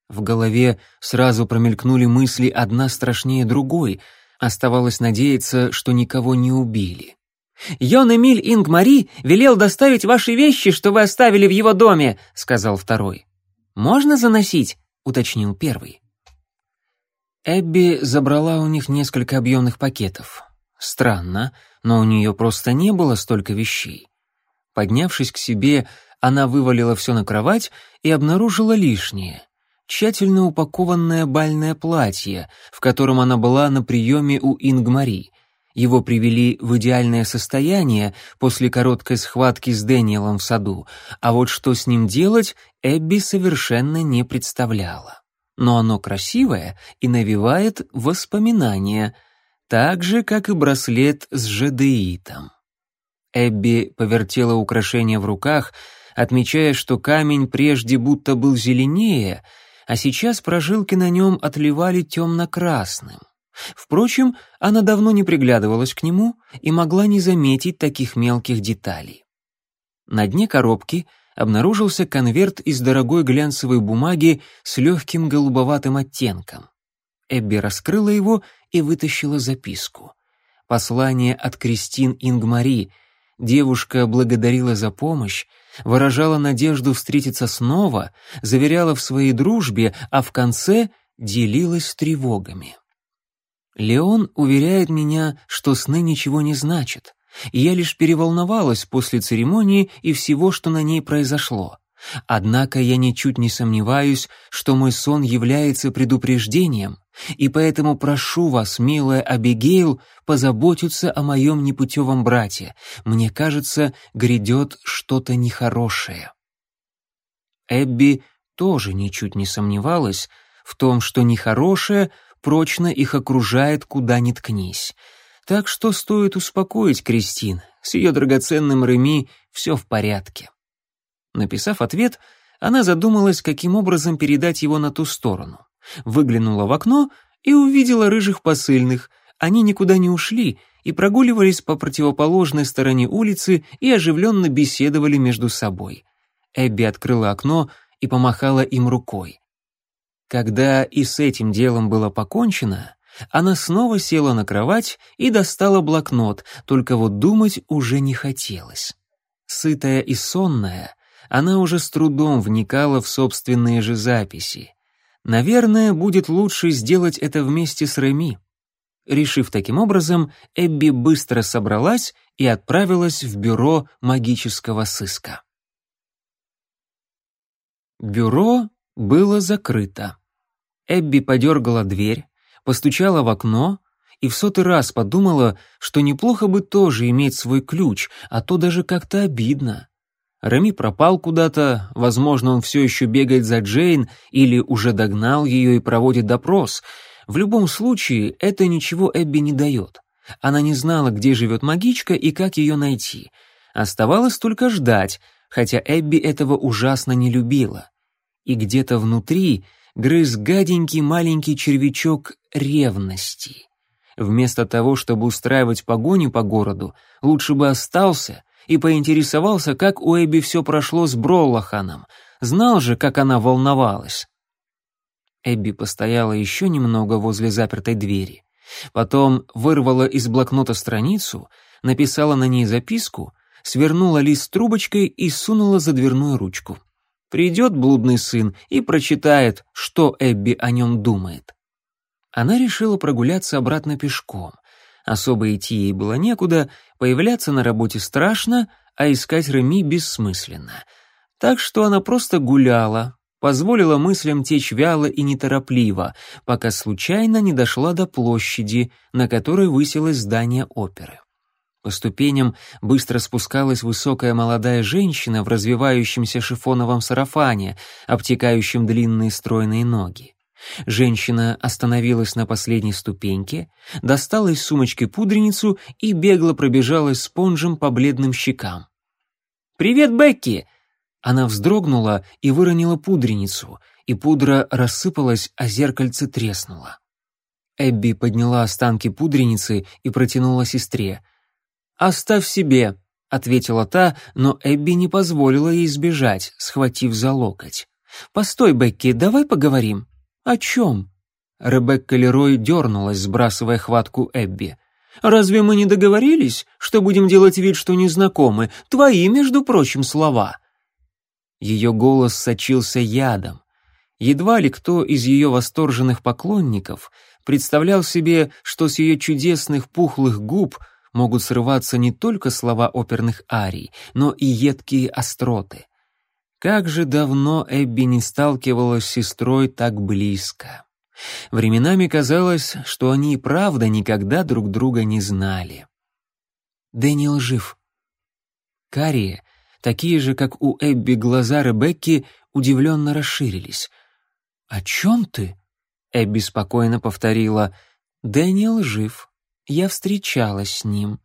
В голове сразу промелькнули мысли одна страшнее другой. Оставалось надеяться, что никого не убили. «Йон Эмиль Ингмари велел доставить ваши вещи, что вы оставили в его доме», — сказал второй. «Можно заносить?» — уточнил первый. Эбби забрала у них несколько объемных пакетов. Странно, но у нее просто не было столько вещей. Поднявшись к себе, она вывалила все на кровать и обнаружила лишнее. Тщательно упакованное бальное платье, в котором она была на приеме у Ингмари. Его привели в идеальное состояние после короткой схватки с Дэниелом в саду, а вот что с ним делать, Эбби совершенно не представляла. Но оно красивое и навевает воспоминания — так же, как и браслет с жадеитом. Эбби повертела украшение в руках, отмечая, что камень прежде будто был зеленее, а сейчас прожилки на нем отливали темно-красным. Впрочем, она давно не приглядывалась к нему и могла не заметить таких мелких деталей. На дне коробки обнаружился конверт из дорогой глянцевой бумаги с легким голубоватым оттенком. Эбби раскрыла его и вытащила записку. Послание от Кристин Ингмари. Девушка благодарила за помощь, выражала надежду встретиться снова, заверяла в своей дружбе, а в конце делилась тревогами. Леон уверяет меня, что сны ничего не значат, и я лишь переволновалась после церемонии и всего, что на ней произошло. Однако я ничуть не сомневаюсь, что мой сон является предупреждением, и поэтому прошу вас, милая Абигейл, позаботиться о моем непутевом брате. Мне кажется, грядет что-то нехорошее». Эбби тоже ничуть не сомневалась в том, что нехорошее прочно их окружает, куда ни ткнись. Так что стоит успокоить Кристин, с ее драгоценным Реми все в порядке. Написав ответ, она задумалась, каким образом передать его на ту сторону. Выглянула в окно и увидела рыжих посыльных. Они никуда не ушли и прогуливались по противоположной стороне улицы и оживленно беседовали между собой. Эбби открыла окно и помахала им рукой. Когда и с этим делом было покончено, она снова села на кровать и достала блокнот, только вот думать уже не хотелось. Сытая и сонная, она уже с трудом вникала в собственные же записи. Наверное, будет лучше сделать это вместе с Реми. Решив таким образом, Эбби быстро собралась и отправилась в бюро магического сыска. Бюро было закрыто. Эбби подергала дверь, постучала в окно и в сотый раз подумала, что неплохо бы тоже иметь свой ключ, а то даже как-то обидно. Реми пропал куда-то, возможно, он все еще бегает за Джейн или уже догнал ее и проводит допрос. В любом случае, это ничего Эбби не дает. Она не знала, где живет магичка и как ее найти. Оставалось только ждать, хотя Эбби этого ужасно не любила. И где-то внутри грыз гаденький маленький червячок ревности. Вместо того, чтобы устраивать погоню по городу, лучше бы остался и поинтересовался, как у Эбби все прошло с Броллаханом. Знал же, как она волновалась. Эбби постояла еще немного возле запертой двери. Потом вырвала из блокнота страницу, написала на ней записку, свернула лист трубочкой и сунула за дверную ручку. Придет блудный сын и прочитает, что Эбби о нем думает. Она решила прогуляться обратно пешком. Особо идти ей было некуда, появляться на работе страшно, а искать Реми бессмысленно. Так что она просто гуляла, позволила мыслям течь вяло и неторопливо, пока случайно не дошла до площади, на которой высилось здание оперы. По ступеням быстро спускалась высокая молодая женщина в развивающемся шифоновом сарафане, обтекающем длинные стройные ноги. Женщина остановилась на последней ступеньке, достала из сумочки пудреницу и бегло пробежалась спонжем по бледным щекам. «Привет, Бекки!» Она вздрогнула и выронила пудреницу, и пудра рассыпалась, а зеркальце треснуло. Эбби подняла останки пудреницы и протянула сестре. «Оставь себе», — ответила та, но Эбби не позволила ей сбежать, схватив за локоть. «Постой, Бекки, давай поговорим». «О чем?» Ребекка Лерой дернулась, сбрасывая хватку Эбби. «Разве мы не договорились, что будем делать вид, что не знакомы? Твои, между прочим, слова». Ее голос сочился ядом. Едва ли кто из ее восторженных поклонников представлял себе, что с ее чудесных пухлых губ могут срываться не только слова оперных арий, но и едкие остроты. Как же давно Эбби не сталкивалась с сестрой так близко. Временами казалось, что они и правда никогда друг друга не знали. Дэниел жив. Карие, такие же, как у Эбби глаза Ребекки, удивленно расширились. «О чем ты?» Эбби спокойно повторила. «Дэниел жив. Я встречалась с ним».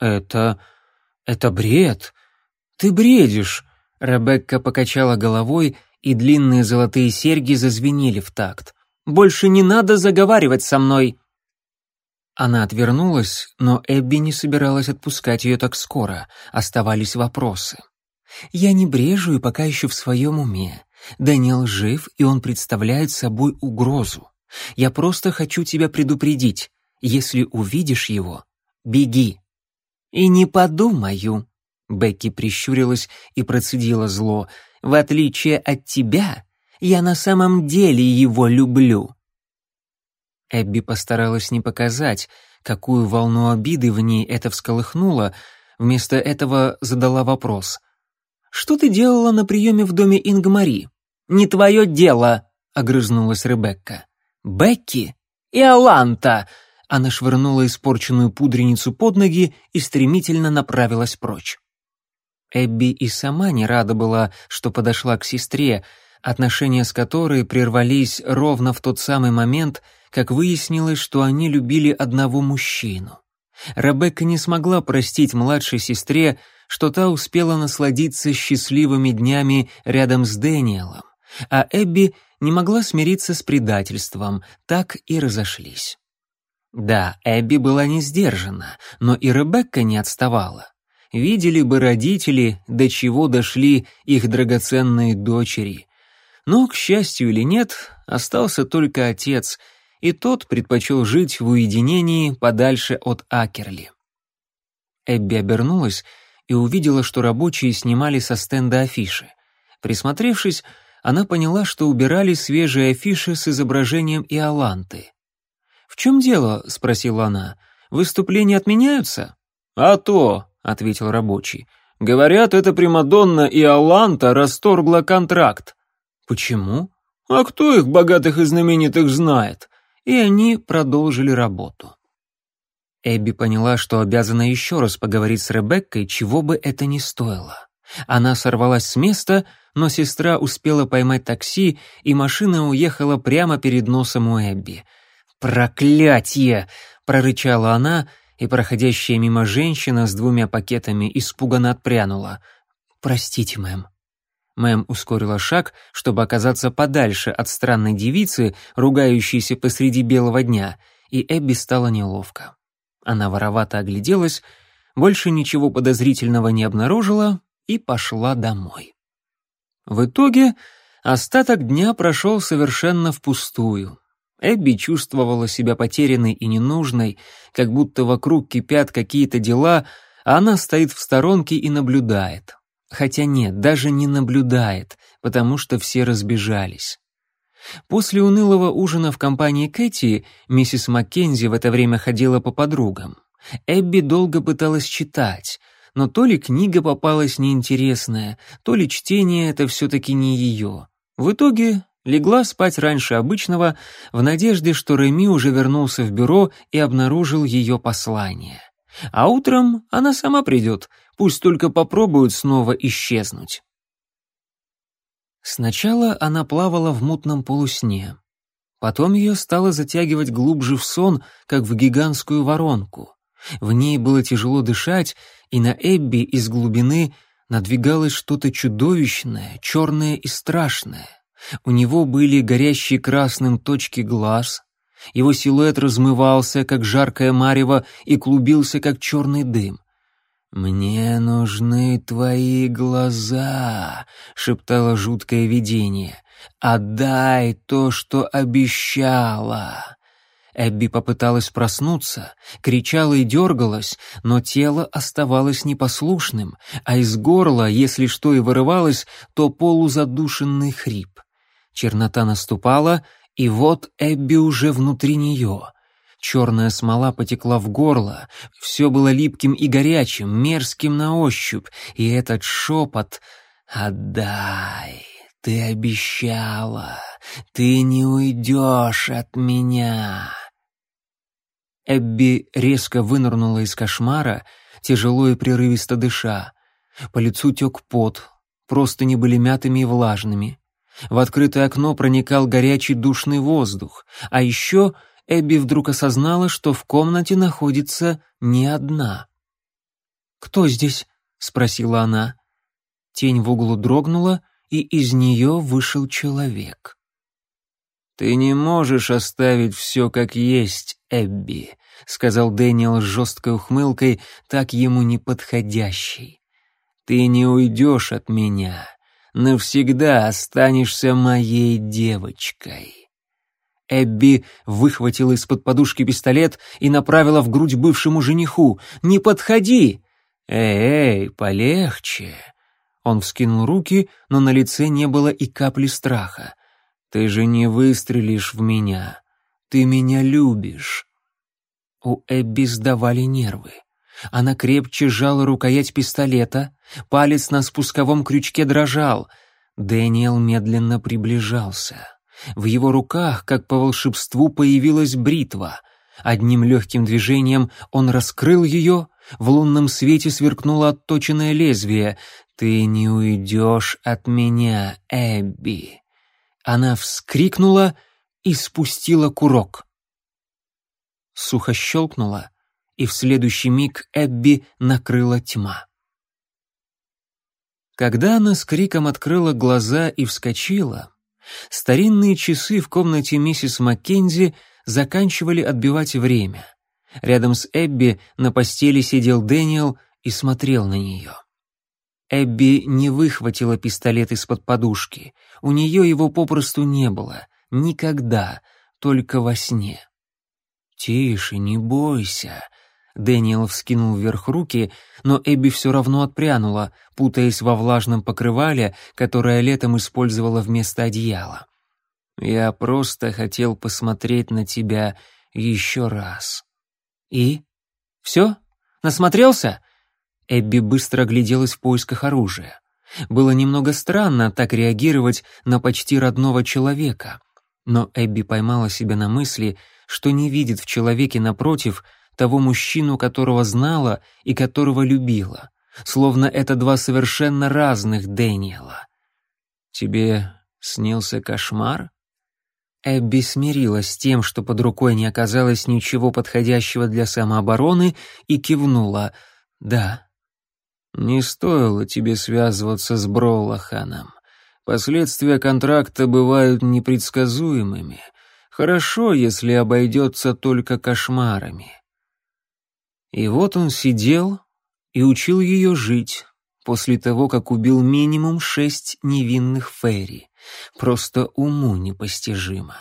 «Это... это бред. Ты бредишь. Ребекка покачала головой, и длинные золотые серьги зазвенели в такт. «Больше не надо заговаривать со мной!» Она отвернулась, но Эбби не собиралась отпускать ее так скоро, оставались вопросы. «Я не брежу и пока еще в своем уме. Даниэл жив, и он представляет собой угрозу. Я просто хочу тебя предупредить. Если увидишь его, беги. И не подумаю, Бекки прищурилась и процедила зло. «В отличие от тебя, я на самом деле его люблю». Эбби постаралась не показать, какую волну обиды в ней это всколыхнуло, вместо этого задала вопрос. «Что ты делала на приеме в доме Ингмари?» «Не твое дело», — огрызнулась Ребекка. «Бекки и Аланта!» Она швырнула испорченную пудреницу под ноги и стремительно направилась прочь. Эбби и сама не рада была, что подошла к сестре, отношения с которой прервались ровно в тот самый момент, как выяснилось, что они любили одного мужчину. Ребекка не смогла простить младшей сестре, что та успела насладиться счастливыми днями рядом с Дэниелом, а Эбби не могла смириться с предательством, так и разошлись. Да, Эбби была не сдержана, но и Ребекка не отставала. Видели бы родители, до чего дошли их драгоценные дочери. Но, к счастью или нет, остался только отец, и тот предпочел жить в уединении подальше от Акерли. Эбби обернулась и увидела, что рабочие снимали со стенда афиши. Присмотревшись, она поняла, что убирали свежие афиши с изображением Иоланты. «В чем дело?» — спросила она. «Выступления отменяются?» «А то!» Ответил рабочий. Говорят, эта Примадонна и Аланта расторгла контракт. Почему? А кто их богатых и знаменитых знает? и они продолжили работу. Эбби поняла, что обязана еще раз поговорить с Ребеккой, чего бы это ни стоило. Она сорвалась с места, но сестра успела поймать такси, и машина уехала прямо перед носом у Эбби. «Проклятье!» — прорычала она, и проходящая мимо женщина с двумя пакетами испуганно отпрянула. «Простите, мэм». Мэм ускорила шаг, чтобы оказаться подальше от странной девицы, ругающейся посреди белого дня, и Эбби стало неловко. Она воровато огляделась, больше ничего подозрительного не обнаружила и пошла домой. В итоге остаток дня прошел совершенно впустую. Эбби чувствовала себя потерянной и ненужной, как будто вокруг кипят какие-то дела, а она стоит в сторонке и наблюдает. Хотя нет, даже не наблюдает, потому что все разбежались. После унылого ужина в компании Кэти миссис Маккензи в это время ходила по подругам. Эбби долго пыталась читать, но то ли книга попалась неинтересная, то ли чтение это все-таки не ее. В итоге легла спать раньше обычного в надежде, что Реми уже вернулся в бюро и обнаружил ее послание. А утром она сама придет, пусть только попробует снова исчезнуть. Сначала она плавала в мутном полусне. Потом ее стало затягивать глубже в сон, как в гигантскую воронку. В ней было тяжело дышать, и на Эбби из глубины надвигалось что-то чудовищное, черное и страшное. У него были горящие красным точки глаз, его силуэт размывался, как жаркое марево, и клубился, как черный дым. «Мне нужны твои глаза», — шептало жуткое видение. «Отдай то, что обещала». Эбби попыталась проснуться, кричала и дергалась, но тело оставалось непослушным, а из горла, если что и вырывалось, то полузадушенный хрип. Чернота наступала, и вот Эбби уже внутри нее. Черная смола потекла в горло, все было липким и горячим, мерзким на ощупь, и этот шепот «Отдай, ты обещала, ты не уйдешь от меня». Эбби резко вынырнула из кошмара, тяжело и прерывисто дыша. По лицу тек пот, простыни были мятыми и влажными. В открытое окно проникал горячий душный воздух, а еще Эбби вдруг осознала, что в комнате находится не одна. «Кто здесь?» — спросила она. Тень в углу дрогнула, и из нее вышел человек. «Ты не можешь оставить все как есть, Эбби», — сказал Дэниел с жесткой ухмылкой, так ему неподходящей. «Ты не уйдешь от меня, навсегда останешься моей девочкой». Эбби выхватила из-под подушки пистолет и направила в грудь бывшему жениху. «Не подходи!» «Эй, полегче!» Он вскинул руки, но на лице не было и капли страха. «Ты же не выстрелишь в меня. Ты меня любишь». У Эбби сдавали нервы. Она крепче сжала рукоять пистолета, палец на спусковом крючке дрожал. Дэниел медленно приближался. В его руках, как по волшебству, появилась бритва. Одним легким движением он раскрыл ее, в лунном свете сверкнуло отточенное лезвие. «Ты не уйдешь от меня, Эбби!» Она вскрикнула и спустила курок. Сухо щелкнула, и в следующий миг Эбби накрыла тьма. Когда она с криком открыла глаза и вскочила, Старинные часы в комнате миссис Маккензи заканчивали отбивать время. Рядом с Эбби на постели сидел Дэниел и смотрел на нее. Эбби не выхватила пистолет из-под подушки. У нее его попросту не было. Никогда, только во сне. «Тише, не бойся», Дэниел вскинул вверх руки, но Эбби все равно отпрянула, путаясь во влажном покрывале, которое летом использовала вместо одеяла. «Я просто хотел посмотреть на тебя еще раз». «И? Все? Насмотрелся?» Эбби быстро огляделась в поисках оружия. Было немного странно так реагировать на почти родного человека, но Эбби поймала себя на мысли, что не видит в человеке напротив того мужчину, которого знала и которого любила, словно это два совершенно разных Дэниела. «Тебе снился кошмар?» Эбби смирилась с тем, что под рукой не оказалось ничего подходящего для самообороны, и кивнула «Да». «Не стоило тебе связываться с Броллаханом. Последствия контракта бывают непредсказуемыми. Хорошо, если обойдется только кошмарами». И вот он сидел и учил ее жить после того, как убил минимум шесть невинных фейри. Просто уму непостижимо.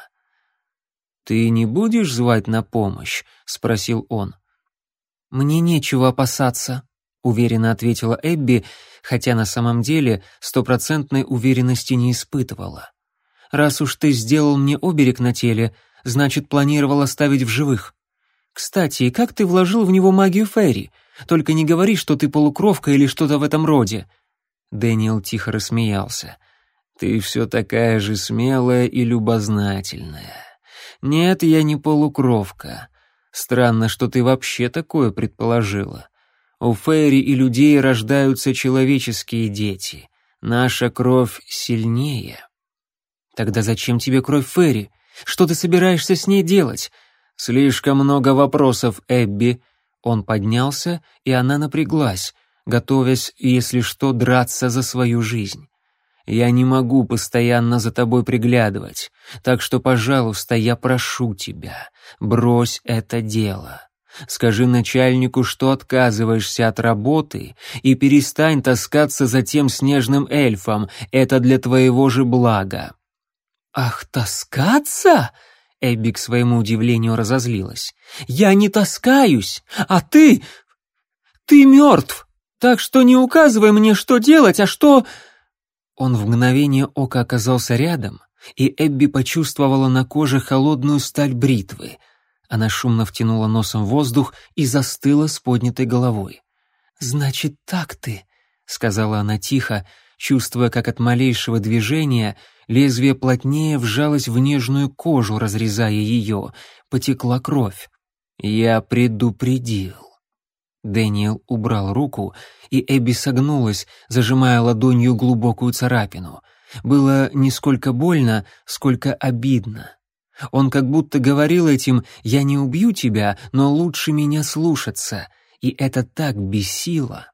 «Ты не будешь звать на помощь?» — спросил он. «Мне нечего опасаться», — уверенно ответила Эбби, хотя на самом деле стопроцентной уверенности не испытывала. «Раз уж ты сделал мне оберег на теле, значит, планировал оставить в живых. Кстати, как ты вложил в него магию Ферри? Только не говори, что ты полукровка или что-то в этом роде». Дэниел тихо рассмеялся. «Ты все такая же смелая и любознательная. Нет, я не полукровка. Странно, что ты вообще такое предположила. У Фейри и людей рождаются человеческие дети. Наша кровь сильнее». «Тогда зачем тебе кровь Фейри? Что ты собираешься с ней делать?» «Слишком много вопросов, Эбби», он поднялся, и она напряглась, готовясь, если что, драться за свою жизнь. «Я не могу постоянно за тобой приглядывать, так что, пожалуйста, я прошу тебя, брось это дело. Скажи начальнику, что отказываешься от работы, и перестань таскаться за тем снежным эльфом, это для твоего же блага». «Ах, таскаться?» Эбби к своему удивлению разозлилась. «Я не таскаюсь, а ты... ты мертв, так что не указывай мне, что делать, а что...» Он в мгновение ока оказался рядом, и Эбби почувствовала на коже холодную сталь бритвы. Она шумно втянула носом воздух и застыла с поднятой головой. «Значит, так ты», — сказала она тихо, чувствуя, как от малейшего движения лезвие плотнее вжалось в нежную кожу, разрезая ее, потекла кровь. «Я предупредил». Дэниел убрал руку, и Эбби согнулась, зажимая ладонью глубокую царапину. Было не сколько больно, сколько обидно. Он как будто говорил этим «я не убью тебя, но лучше меня слушаться», и это так бесило.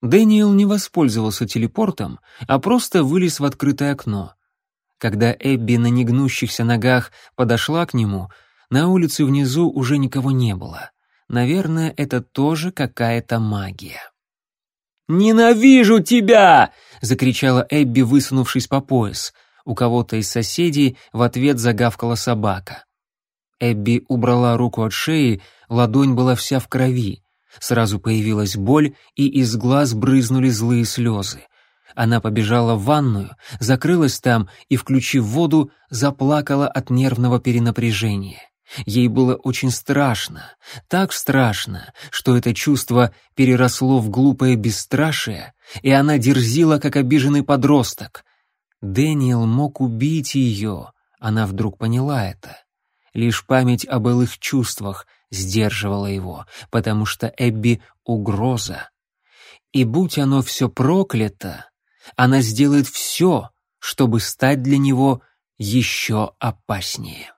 Дэниел не воспользовался телепортом, а просто вылез в открытое окно. Когда Эбби на негнущихся ногах подошла к нему, на улице внизу уже никого не было. Наверное, это тоже какая-то магия. «Ненавижу тебя!» — закричала Эбби, высунувшись по пояс. У кого-то из соседей в ответ загавкала собака. Эбби убрала руку от шеи, ладонь была вся в крови. Сразу появилась боль, и из глаз брызнули злые слезы. Она побежала в ванную, закрылась там и, включив воду, заплакала от нервного перенапряжения. Ей было очень страшно, так страшно, что это чувство переросло в глупое бесстрашие, и она дерзила, как обиженный подросток. Дэниел мог убить ее, она вдруг поняла это. Лишь память о былых чувствах сдерживала его, потому что Эбби — угроза. И будь оно все проклято, она сделает все, чтобы стать для него еще опаснее.